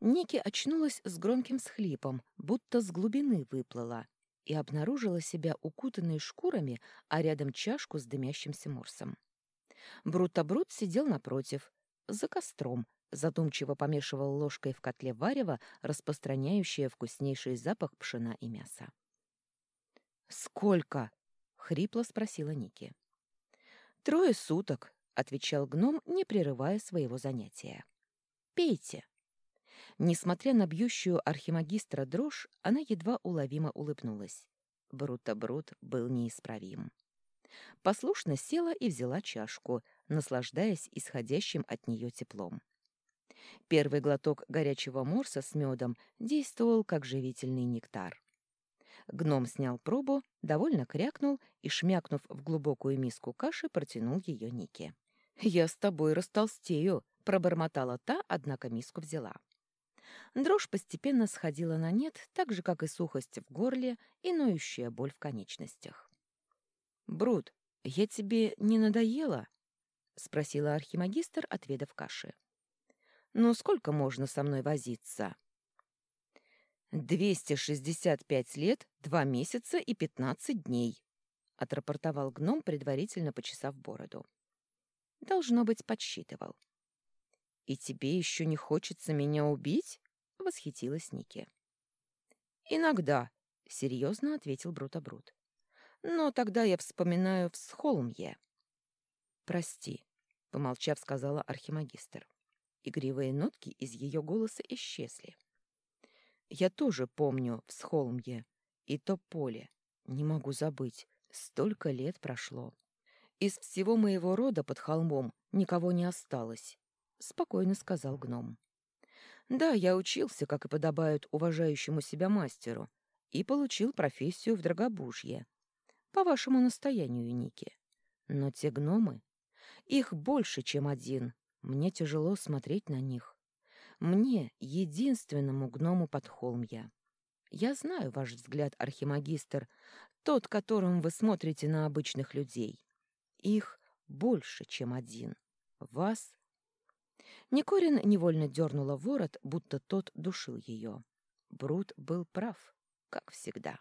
Ники очнулась с громким схлипом, будто с глубины выплыла, и обнаружила себя укутанной шкурами, а рядом чашку с дымящимся морсом. Брута-брут сидел напротив, за костром, задумчиво помешивал ложкой в котле варево, распространяющее вкуснейший запах пшена и мяса. «Сколько?» — хрипло спросила Ники. «Трое суток», — отвечал гном, не прерывая своего занятия. «Пейте». Несмотря на бьющую архимагистра дрожь, она едва уловимо улыбнулась. Брута-брут был неисправим. Послушно села и взяла чашку, наслаждаясь исходящим от нее теплом. Первый глоток горячего морса с медом действовал как живительный нектар. Гном снял пробу, довольно крякнул и, шмякнув в глубокую миску каши, протянул ее Нике. «Я с тобой растолстею», — пробормотала та, однако миску взяла. Дрожь постепенно сходила на нет, так же, как и сухость в горле и ноющая боль в конечностях. «Брут, я тебе не надоела?» — спросила архимагистр, отведав каши. «Ну, сколько можно со мной возиться?» «Двести шестьдесят пять лет, два месяца и пятнадцать дней», — отрапортовал гном, предварительно почесав бороду. Должно быть, подсчитывал. «И тебе еще не хочется меня убить?» — восхитилась Ники. «Иногда», — серьезно ответил Брутобрут. «Но тогда я вспоминаю всхолмье». «Прости», — помолчав, сказала архимагистр. Игривые нотки из ее голоса исчезли. Я тоже помню в Схолмье и то поле. Не могу забыть, столько лет прошло. Из всего моего рода под холмом никого не осталось, — спокойно сказал гном. Да, я учился, как и подобает уважающему себя мастеру, и получил профессию в Драгобужье. По вашему настоянию, Ники. Но те гномы, их больше, чем один. Мне тяжело смотреть на них. Мне, единственному гному подхолмья. Я знаю ваш взгляд, архимагистр, тот, которым вы смотрите на обычных людей. Их больше, чем один. Вас... Никорин невольно дернула ворот, будто тот душил ее. Брут был прав, как всегда.